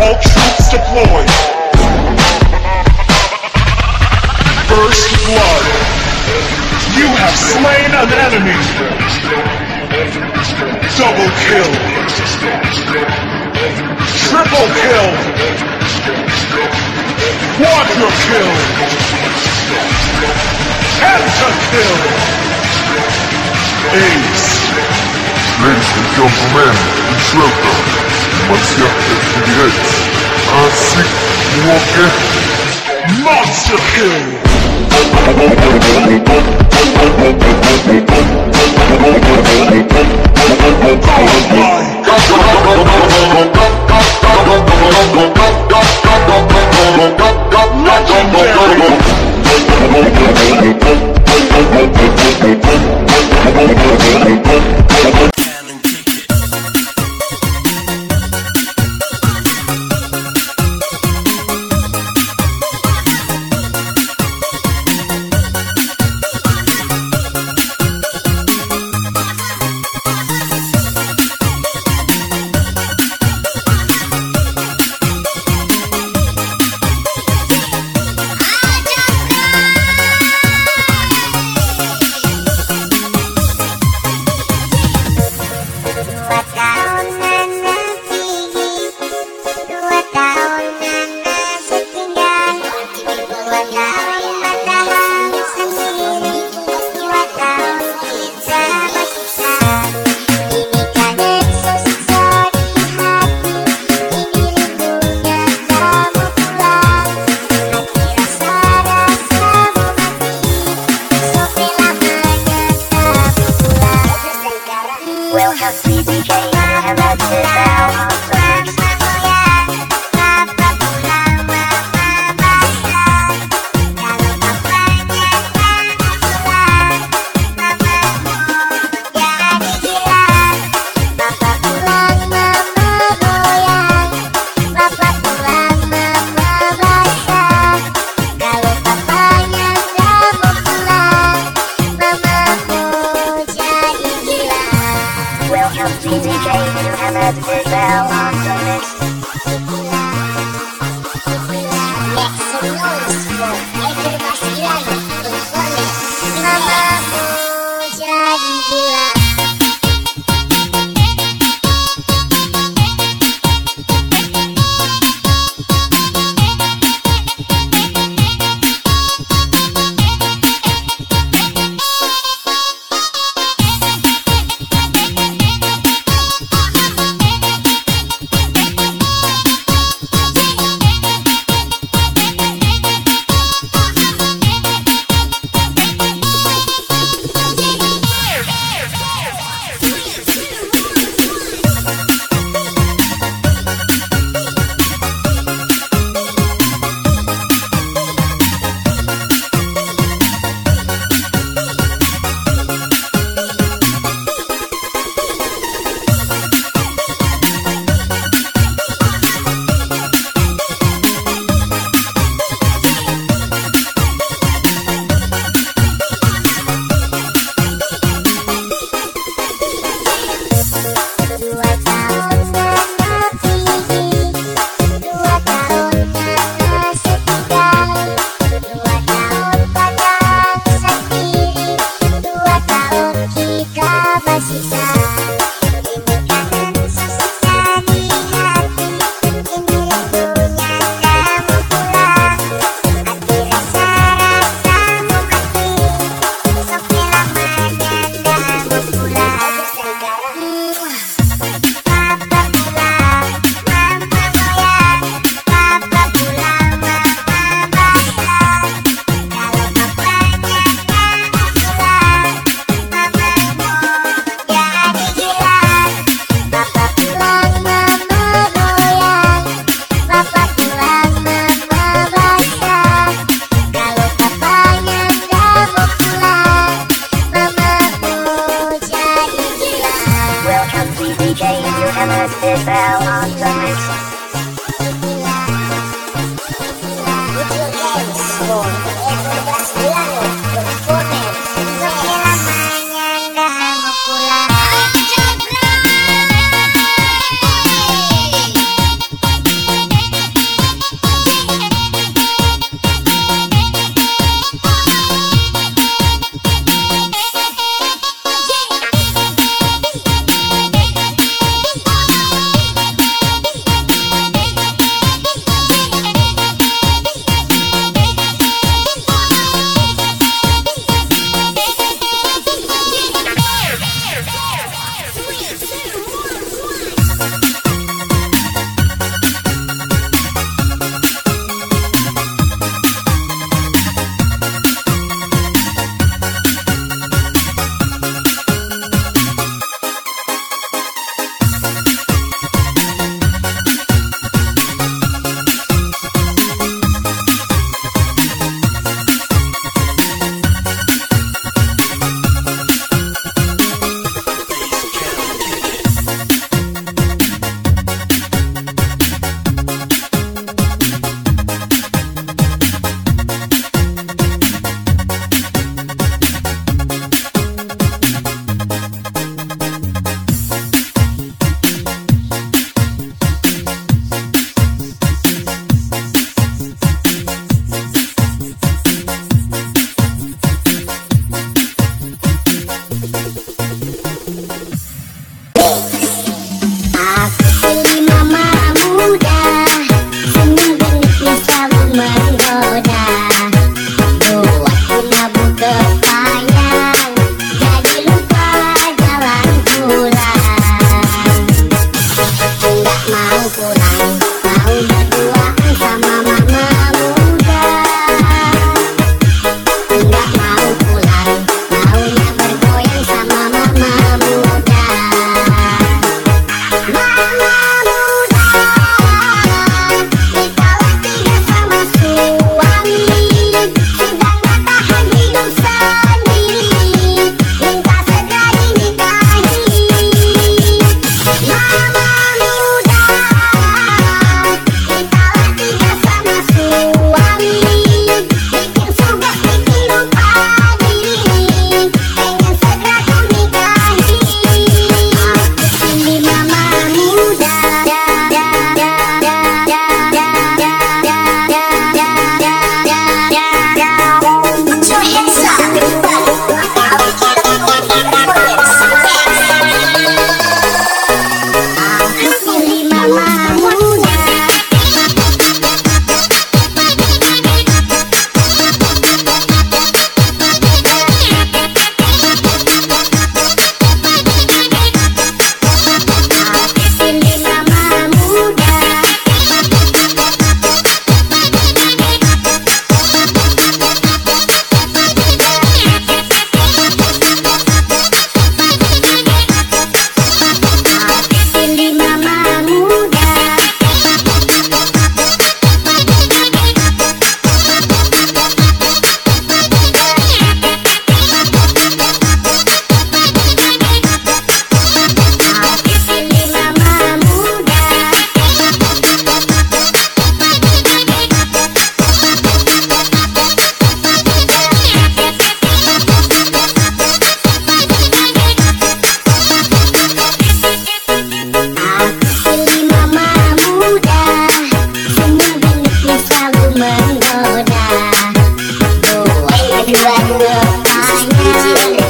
All troops deployed! First blood! You have slain an enemy! Double kill! Triple kill! Quadra kill! Pentakill! Ace! Ladies and gentlemen, it's vous Monster kill! Sleepy K. you need you.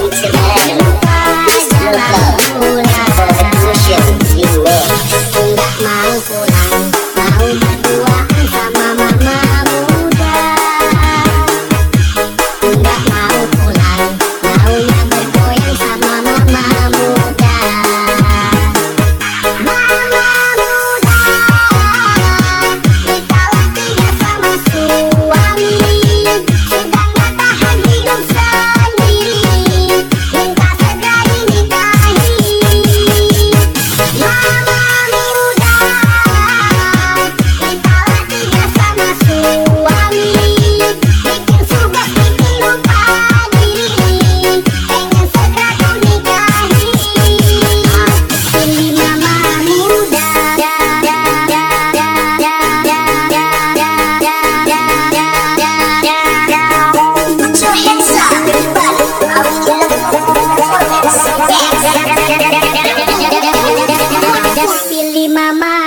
mama.